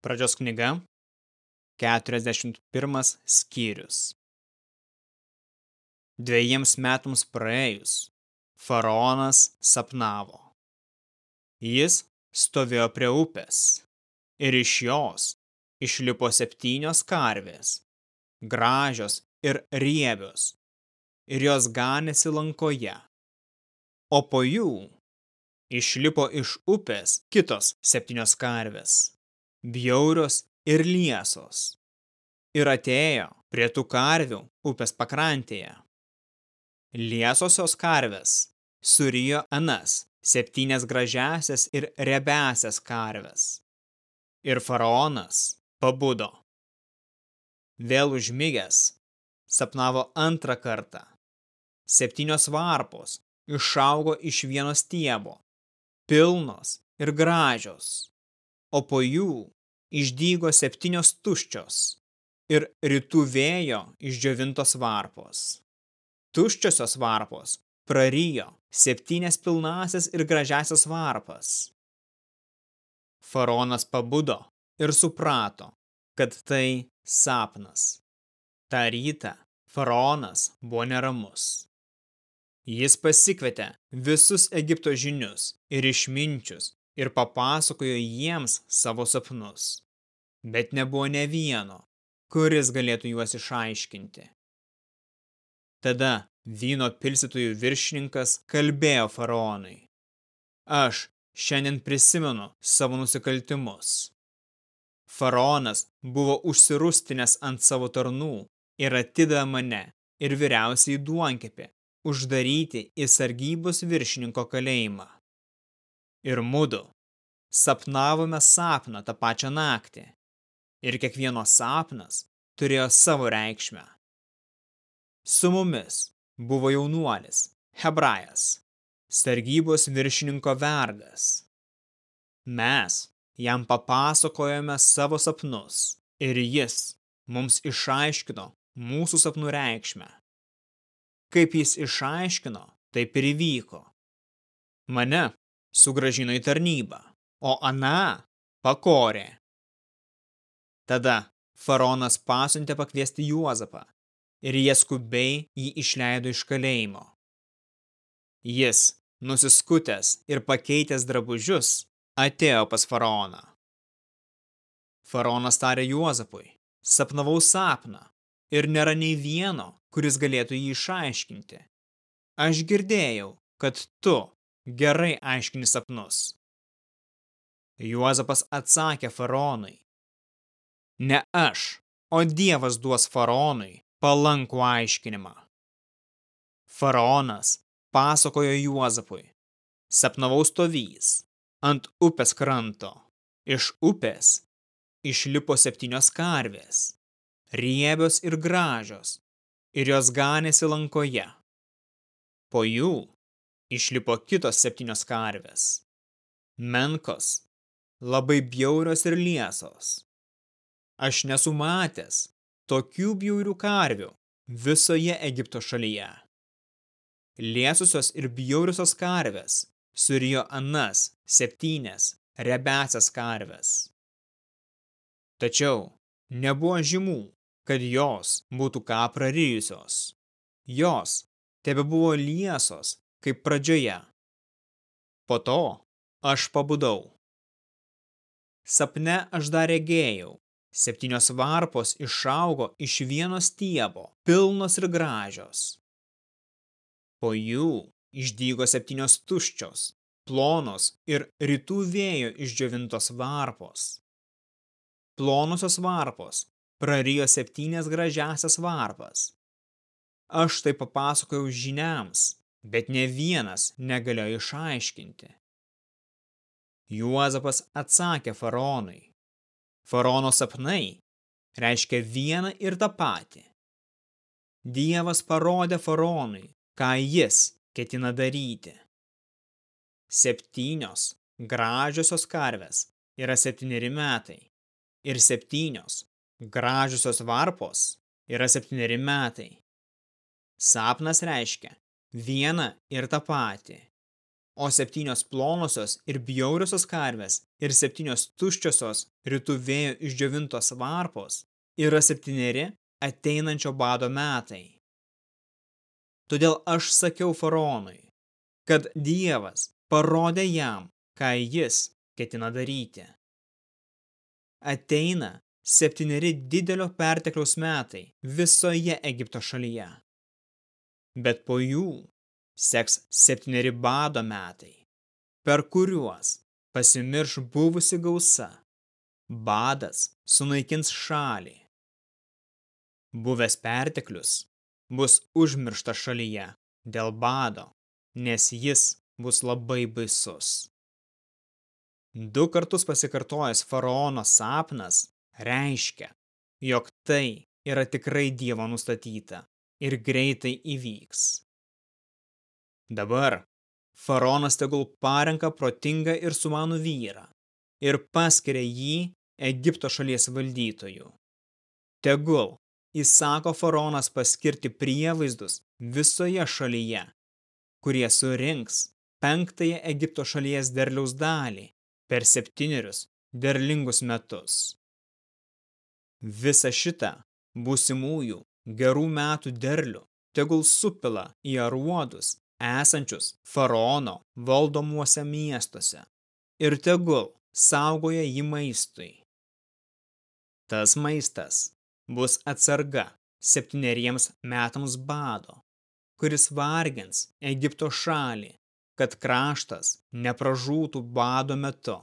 Pradžios knyga, 41 skyrius. Dviejiems metams praėjus, faraonas sapnavo. Jis stovėjo prie upės ir iš jos išlipo septynios karvės, gražios ir riebios, ir jos ganėsi lankoje. O po jų išlipo iš upės kitos septynios karvės bjaurios ir liesos. Ir atėjo prie tų karvių upės pakrantėje. Liesosios karvės surijo anas septynias gražiasias ir rebesias karves. Ir faraonas pabudo. Vėl užmigęs sapnavo antrą kartą. Septynios varpos išaugo iš vieno stiebo, pilnos ir gražios o po jų išdygo septynios tuščios ir rytų vėjo išdžiovintos varpos. Tuščiosios varpos prarijo septynias pilnasias ir gražiasias varpas. Faronas pabudo ir suprato, kad tai sapnas. Ta rytą faraonas buvo neramus. Jis pasikvietė visus Egipto žinius ir išminčius ir papasakojo jiems savo sapnus. Bet nebuvo ne vieno, kuris galėtų juos išaiškinti. Tada vyno pilsitojų viršininkas kalbėjo faraonui. Aš šiandien prisimenu savo nusikaltimus. Faraonas buvo užsirustinęs ant savo tarnų ir atidavė mane ir vyriausiai duonkepį uždaryti į sargybos viršininko kalėjimą ir mudu sapnavome sapną tą pačią naktį. Ir kiekvieno sapnas turėjo savo reikšmę. Su mumis buvo jaunuolis, hebrajas, sargybos viršininko vergas. Mes jam papasakojome savo sapnus ir jis mums išaiškino mūsų sapnų reikšmę. Kaip jis išaiškino, taip ir įvyko. Mane sugražino į tarnybą, o Ana pakorė. Tada faraonas pasiuntė pakviesti Juozapą ir jie skubiai jį išleido iš kalėjimo. Jis, nusiskutęs ir pakeitęs drabužius, atėjo pas faraoną. Faraonas tarė Juozapui, sapnavau sapną ir nėra nei vieno, kuris galėtų jį išaiškinti. Aš girdėjau, kad tu gerai aiškini sapnus. Juozapas atsakė faraonui. Ne aš, o Dievas duos faraonui palankų aiškinimą. Faraonas pasakojo Juozapui. Sapnavau stovys ant upės kranto. Iš upės išlipo septynios karvės, riebios ir gražios, ir jos ganėsi lankoje. Po jų išlipo kitos septynios karvės. Menkos, labai bjaurios ir liesos. Aš nesu matęs tokių bjaurių karvių visoje Egipto šalyje. Liesusios ir bjauriosios karvės surijo anas septynės rebesias karvės. Tačiau nebuvo žymų, kad jos būtų ką prarijusios. Jos tebe buvo liesos kaip pradžioje. Po to aš pabudau. Sapne aš dar regėjau. Septynios varpos išaugo iš vieno stiebo, pilnos ir gražios. Po jų išdygo septynios tuščios, plonos ir rytų vėjo išdžiovintos varpos. Plonosios varpos prarijo septynės gražiasias varpas. Aš tai papasakojau žiniams, bet ne vienas negalėjo išaiškinti. Juozapas atsakė faraonui. Faraono sapnai reiškia vieną ir tą patį. Dievas parodė faraonui, ką jis ketina daryti. Septynios gražiosios karvės yra septyneri metai ir septynios gražiosios varpos yra septyneri metai. Sapnas reiškia vieną ir tą patį. o septynios plonosios ir bjauriosios karvės ir septynios tuščiosios rytų vėjo išdžiovintos varpos yra septyneri ateinančio bado metai. Todėl aš sakiau faraonui, kad Dievas parodė jam, ką jis ketina daryti. Ateina septyneri didelio pertekliaus metai visoje Egipto šalyje. Bet po jų seks septyneri bado metai, per kuriuos pasimirš buvusi gausa. Badas sunaikins šalį. Buvęs perteklius bus užmirštas šalyje dėl bado, nes jis bus labai baisus. Du kartus pasikartojęs faraono sapnas reiškia, jog tai yra tikrai Dievo nustatyta ir greitai įvyks. Dabar faraonas tegul parenka protingą ir sumanų vyrą ir paskiria jį Egipto šalies valdytojų. Tegul įsako faraonas paskirti prievaizdus visoje šalyje, kurie surinks penktąją Egipto šalies derliaus dalį per septynerius derlingus metus. Visa šita būsimųjų gerų metų derlių tegul supila į aruodus esančius faraono valdomuose miestuose ir tegul saugoja jį maistui. Tas maistas bus atsarga septyneriems metams bado, kuris vargins Egipto šalį, kad kraštas nepražūtų bado metu.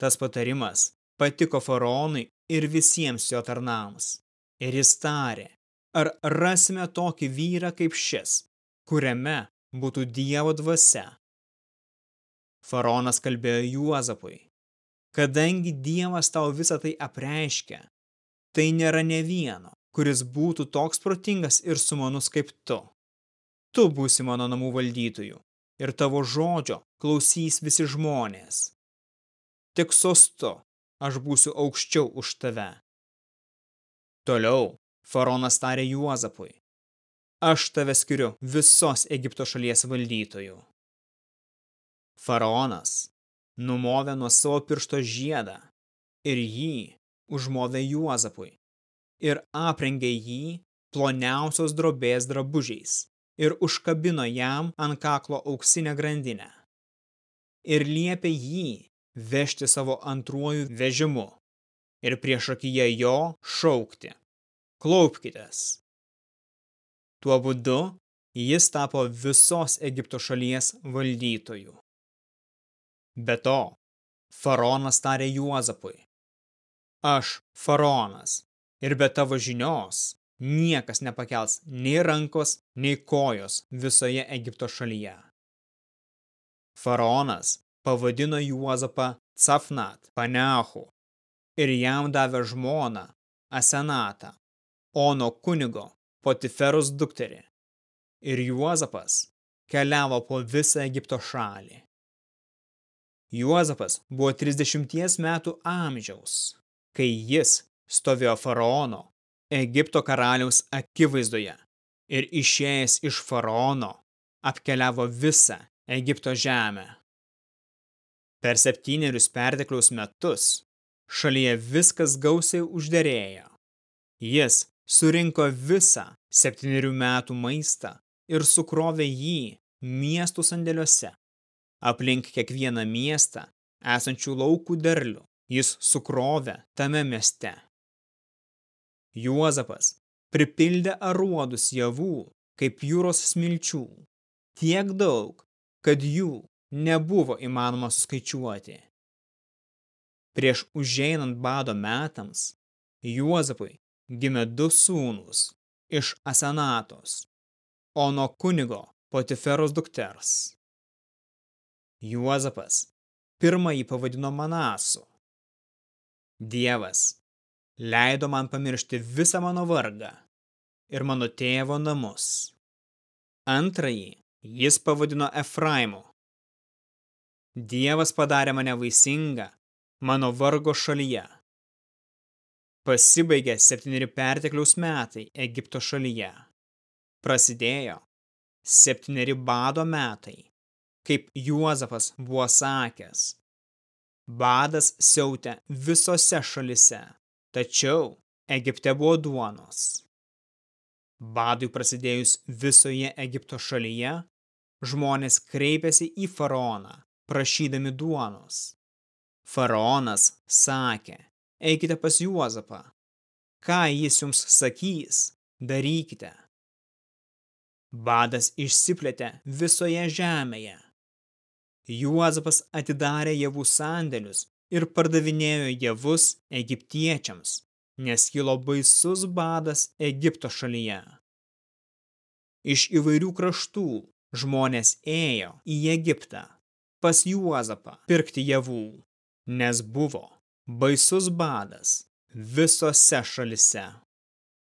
Tas patarimas patiko faraonui ir visiems jo tarnams. Ir jis tarė, ar rasime tokį vyrą kaip šis, kuriame būtų Dievo dvasia. Faronas kalbėjo Juozapui, kadangi Dievas tau visą tai apreiškia, tai nėra ne vieno, kuris būtų toks protingas ir sumanus kaip tu. Tu būsi mano namų valdytojų ir tavo žodžio klausys visi žmonės. Tik sostu aš būsiu aukščiau už tave. Toliau faraonas tarė Juozapui, aš tave skiriu visos Egipto šalies valdytojų. Faraonas numovė nuo savo piršto žiedą ir jį užmovė Juozapui ir aprengė jį ploniausios drobės drabužiais ir užkabino jam ant kaklo auksinę grandinę ir liepė jį vežti savo antruoju vežimu ir priešakyje jo šaukti. Klaupkitės. Tuo būdu jis tapo visos Egipto šalies valdytojų. Be to, faraonas tarė Juozapui, aš, faraonas, ir be tavo žinios niekas nepakels nei rankos, nei kojos visoje Egipto šalyje. Faraonas pavadino Juozapą Cafnat Paneahu ir jam davė žmoną Asenatą, Ono kunigo Potiferus dukterį. Ir Juozapas keliavo po visą Egipto šalį. Juozapas buvo 30 metų amžiaus, kai jis stovėjo faraono, Egipto karaliaus akivaizdoje ir išėjęs iš faraono apkeliavo visą Egipto žemę. Per septynerius pertekliaus metus šalyje viskas gausiai užderėjo. Jis surinko visą septynerių metų maistą ir sukrovė jį miestų sandėliuose. Aplink kiekvieną miestą esančių laukų derlių jis sukrovė tame mieste. Juozapas pripildė aruodus javų kaip jūros smilčių, tiek daug, kad jų nebuvo įmanoma suskaičiuoti. Prieš užeinant bado metams, Juozapui gimė du sūnus iš Asenatos, o nuo kunigo Potiferos dukters. Juozapas pirmąjį pavadino Manasu. Dievas leido man pamiršti visą mano vargą ir mano tėvo namus. Antrąjį jis pavadino Efraimu. Dievas padarė mane vaisingą mano vargo šalyje. Pasibaigė septyneri pertekliaus metai Egipto šalyje. Prasidėjo septyneri bado metai kaip Juozapas buvo sakęs. Badas siautė visose šalise, tačiau Egipte buvo duonos. Badui prasidėjus visoje Egipto šalyje, žmonės kreipėsi į faraoną, prašydami duonos. Faraonas sakė, eikite pas Juozapą. Ką jis jums sakys, darykite. Badas išsiplėtė visoje žemėje. Juozapas atidarė javų sandėlius ir pardavinėjo javus egiptiečiams, nes kilo baisus badas Egipto šalyje. Iš įvairių kraštų žmonės ėjo į Egiptą pas Juozapą pirkti javų, nes buvo baisus badas visose šalise.